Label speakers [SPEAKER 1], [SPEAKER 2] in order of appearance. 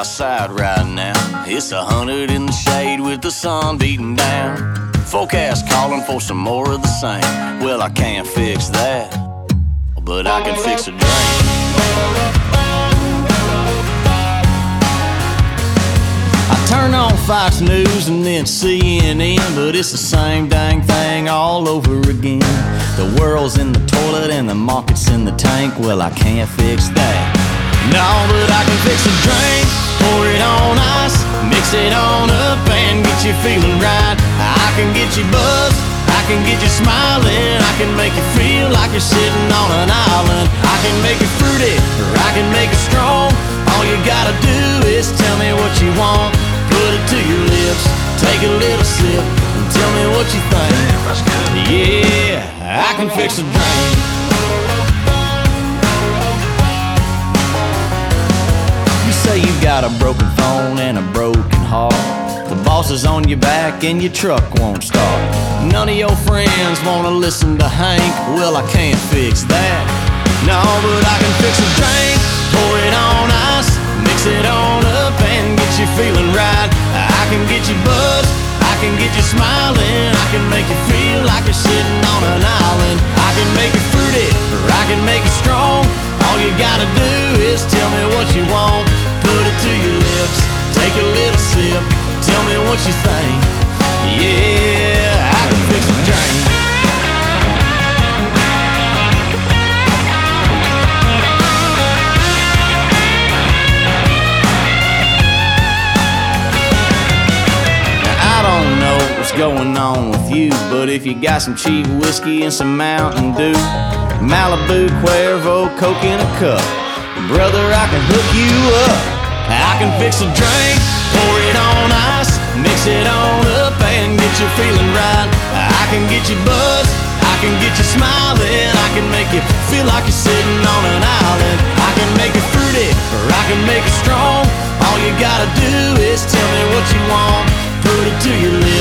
[SPEAKER 1] outside right now. It's a hundred in the shade with the sun beating down. Forecast calling for some more of the same. Well, I can't fix that, but I can fix a drink. I turn on Fox News and then CNN, but it's the same dang thing all over again. The world's in the toilet and the market's in the tank. Well, I can't fix that. No, but I can fix a drink, pour it on ice, mix it on up and get you feeling right. I can get you buzzed, I can get you smiling, I can make you feel like you're sitting on an island. I can make it fruity, or I can make it strong. All you gotta do is tell me what you want, put it to your lips, take a little sip, and tell me what you think. Yeah, I can fix a drink. Got a broken phone and a broken heart. The boss is on your back and your truck won't start. None of your friends wanna listen to Hank. Well, I can't fix that. No, but I can fix a drink, pour it on ice, mix it on up and get you feeling right. I can get you buzzed, I can get you smiling, I can make you feel like you're sitting on an island. I can make it fruity, or I can make it strong. All you gotta do is tell me what you want, put it to your lips, take a little sip, tell me what you think. Yeah, I can fix a drink. I don't know what's going on with you, but if you got some cheap whiskey and some Mountain Dew, Malibu, Cuervo, Coke in a cup, brother, I can hook you up. I can fix a drink, pour it on ice, mix it on up and get you feeling right. I can get you buzzed, I can get you smiling, I can make you feel like you're sitting on an island. I can make it fruity, or I can make it strong. All you gotta do is tell me what you want, put it to your lips,